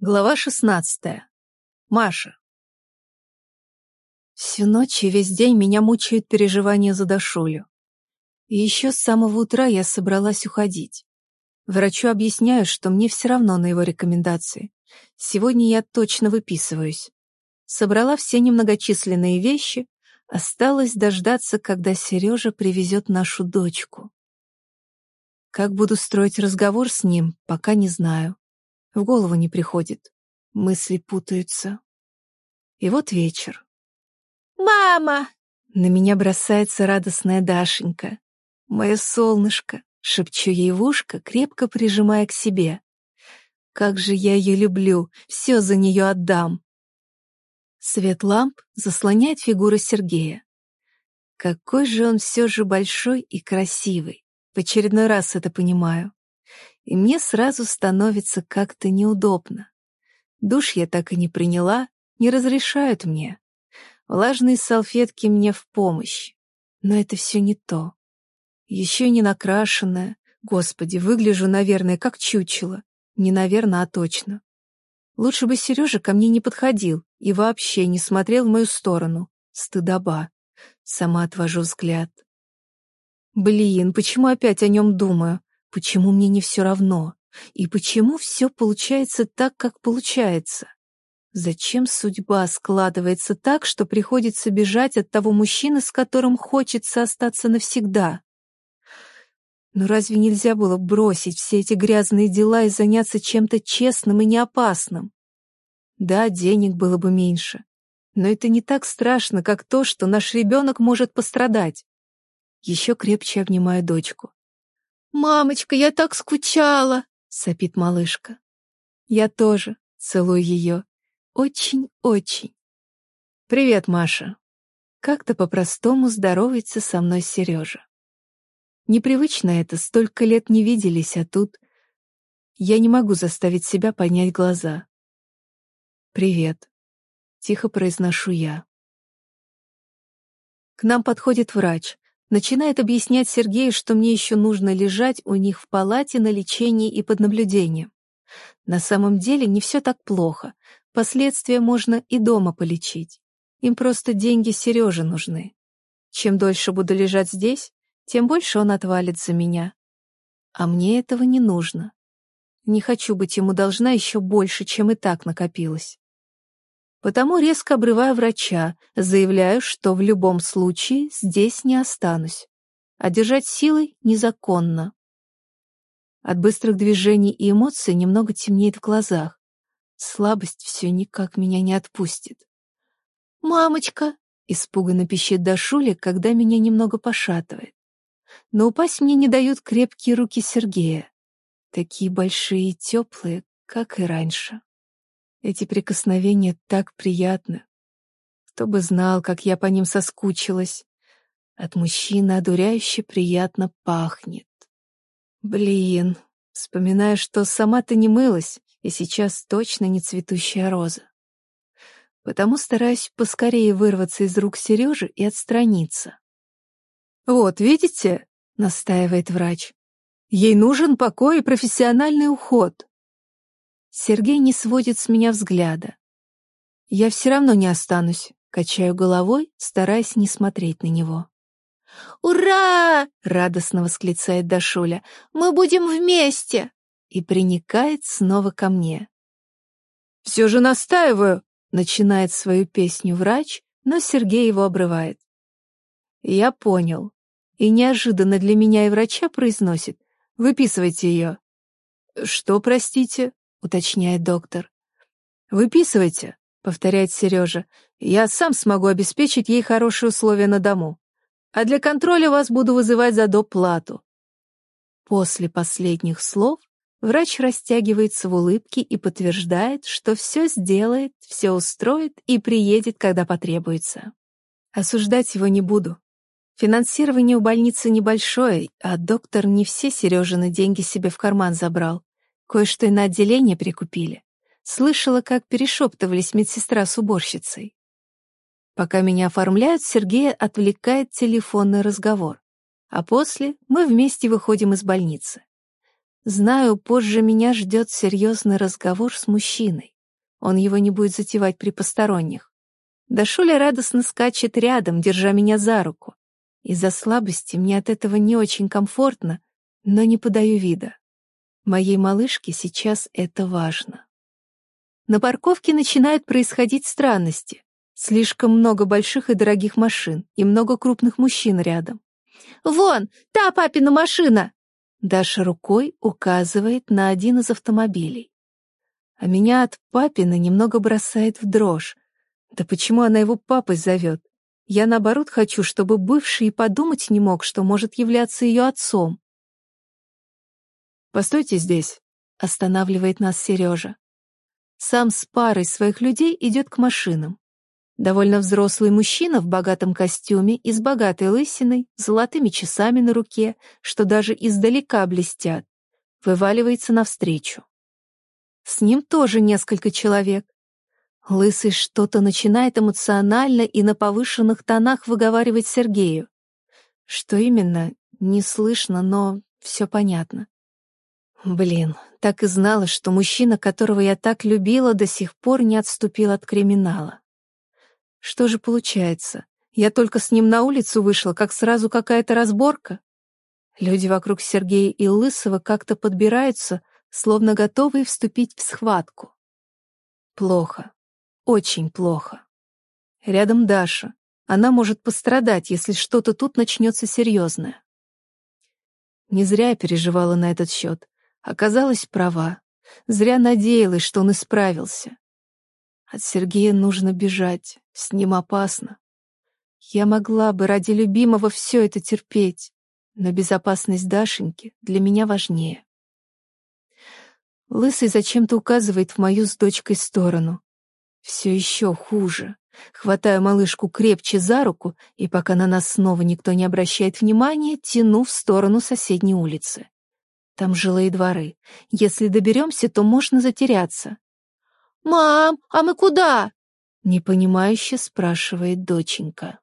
Глава шестнадцатая. Маша. Всю ночь и весь день меня мучают переживания за Дашулю. И еще с самого утра я собралась уходить. Врачу объясняю, что мне все равно на его рекомендации. Сегодня я точно выписываюсь. Собрала все немногочисленные вещи, осталось дождаться, когда Сережа привезет нашу дочку. Как буду строить разговор с ним, пока не знаю. В голову не приходит. Мысли путаются. И вот вечер. «Мама!» На меня бросается радостная Дашенька. «Мое солнышко!» — шепчу ей в ушко, крепко прижимая к себе. «Как же я ее люблю! Все за нее отдам!» Свет ламп заслоняет фигуру Сергея. Какой же он все же большой и красивый. В очередной раз это понимаю и мне сразу становится как-то неудобно. Душ я так и не приняла, не разрешают мне. Влажные салфетки мне в помощь. Но это все не то. Еще не накрашенная. Господи, выгляжу, наверное, как чучело. Не наверное, а точно. Лучше бы Сережа ко мне не подходил и вообще не смотрел в мою сторону. Стыдоба. Сама отвожу взгляд. Блин, почему опять о нем думаю? Почему мне не все равно? И почему все получается так, как получается? Зачем судьба складывается так, что приходится бежать от того мужчины, с которым хочется остаться навсегда? Но разве нельзя было бросить все эти грязные дела и заняться чем-то честным и неопасным? Да, денег было бы меньше, но это не так страшно, как то, что наш ребенок может пострадать. Еще крепче обнимаю дочку. «Мамочка, я так скучала!» — сопит малышка. Я тоже целую ее. Очень-очень. «Привет, Маша!» Как-то по-простому здоровается со мной Сережа. Непривычно это, столько лет не виделись, а тут... Я не могу заставить себя поднять глаза. «Привет», — тихо произношу я. К нам подходит врач, Начинает объяснять Сергею, что мне еще нужно лежать у них в палате на лечении и под наблюдением. На самом деле не все так плохо. Последствия можно и дома полечить. Им просто деньги Сереже нужны. Чем дольше буду лежать здесь, тем больше он отвалит за меня. А мне этого не нужно. Не хочу быть ему должна еще больше, чем и так накопилось. Потому резко обрываю врача, заявляю, что в любом случае здесь не останусь. А держать силой незаконно. От быстрых движений и эмоций немного темнеет в глазах. Слабость все никак меня не отпустит. «Мамочка!» — испуганно пищит Дашуля, когда меня немного пошатывает. Но упасть мне не дают крепкие руки Сергея. Такие большие и теплые, как и раньше. Эти прикосновения так приятны. Кто бы знал, как я по ним соскучилась. От мужчины одуряюще приятно пахнет. Блин, вспоминаю, что сама-то не мылась, и сейчас точно не цветущая роза. Потому стараюсь поскорее вырваться из рук Сережи и отстраниться. «Вот, видите?» — настаивает врач. «Ей нужен покой и профессиональный уход. Сергей не сводит с меня взгляда. Я все равно не останусь, качаю головой, стараясь не смотреть на него. «Ура!» — радостно восклицает Дашуля. «Мы будем вместе!» И приникает снова ко мне. «Все же настаиваю!» — начинает свою песню врач, но Сергей его обрывает. «Я понял». И неожиданно для меня и врача произносит. «Выписывайте ее». «Что, простите?» — уточняет доктор. «Выписывайте», — повторяет Сережа. «Я сам смогу обеспечить ей хорошие условия на дому. А для контроля вас буду вызывать за доплату». После последних слов врач растягивается в улыбке и подтверждает, что все сделает, все устроит и приедет, когда потребуется. Осуждать его не буду. Финансирование у больницы небольшое, а доктор не все Сережины деньги себе в карман забрал. Кое-что и на отделение прикупили. Слышала, как перешептывались медсестра с уборщицей. Пока меня оформляют, Сергей отвлекает телефонный разговор. А после мы вместе выходим из больницы. Знаю, позже меня ждет серьезный разговор с мужчиной. Он его не будет затевать при посторонних. Дашуля радостно скачет рядом, держа меня за руку. Из-за слабости мне от этого не очень комфортно, но не подаю вида. Моей малышке сейчас это важно. На парковке начинают происходить странности. Слишком много больших и дорогих машин и много крупных мужчин рядом. «Вон, та папина машина!» Даша рукой указывает на один из автомобилей. А меня от папина немного бросает в дрожь. Да почему она его папой зовет? Я, наоборот, хочу, чтобы бывший и подумать не мог, что может являться ее отцом. «Постойте здесь», — останавливает нас Сережа. Сам с парой своих людей идет к машинам. Довольно взрослый мужчина в богатом костюме и с богатой лысиной, золотыми часами на руке, что даже издалека блестят, вываливается навстречу. С ним тоже несколько человек. Лысый что-то начинает эмоционально и на повышенных тонах выговаривать Сергею. Что именно, не слышно, но все понятно. Блин, так и знала, что мужчина, которого я так любила, до сих пор не отступил от криминала. Что же получается? Я только с ним на улицу вышла, как сразу какая-то разборка? Люди вокруг Сергея и Лысого как-то подбираются, словно готовые вступить в схватку. Плохо. Очень плохо. Рядом Даша. Она может пострадать, если что-то тут начнется серьезное. Не зря я переживала на этот счет. Оказалась права. Зря надеялась, что он исправился. От Сергея нужно бежать, с ним опасно. Я могла бы ради любимого все это терпеть, но безопасность Дашеньки для меня важнее. Лысый зачем-то указывает в мою с дочкой сторону. Все еще хуже. Хватаю малышку крепче за руку, и пока на нас снова никто не обращает внимания, тяну в сторону соседней улицы. Там жилые дворы. Если доберемся, то можно затеряться. «Мам, а мы куда?» — непонимающе спрашивает доченька.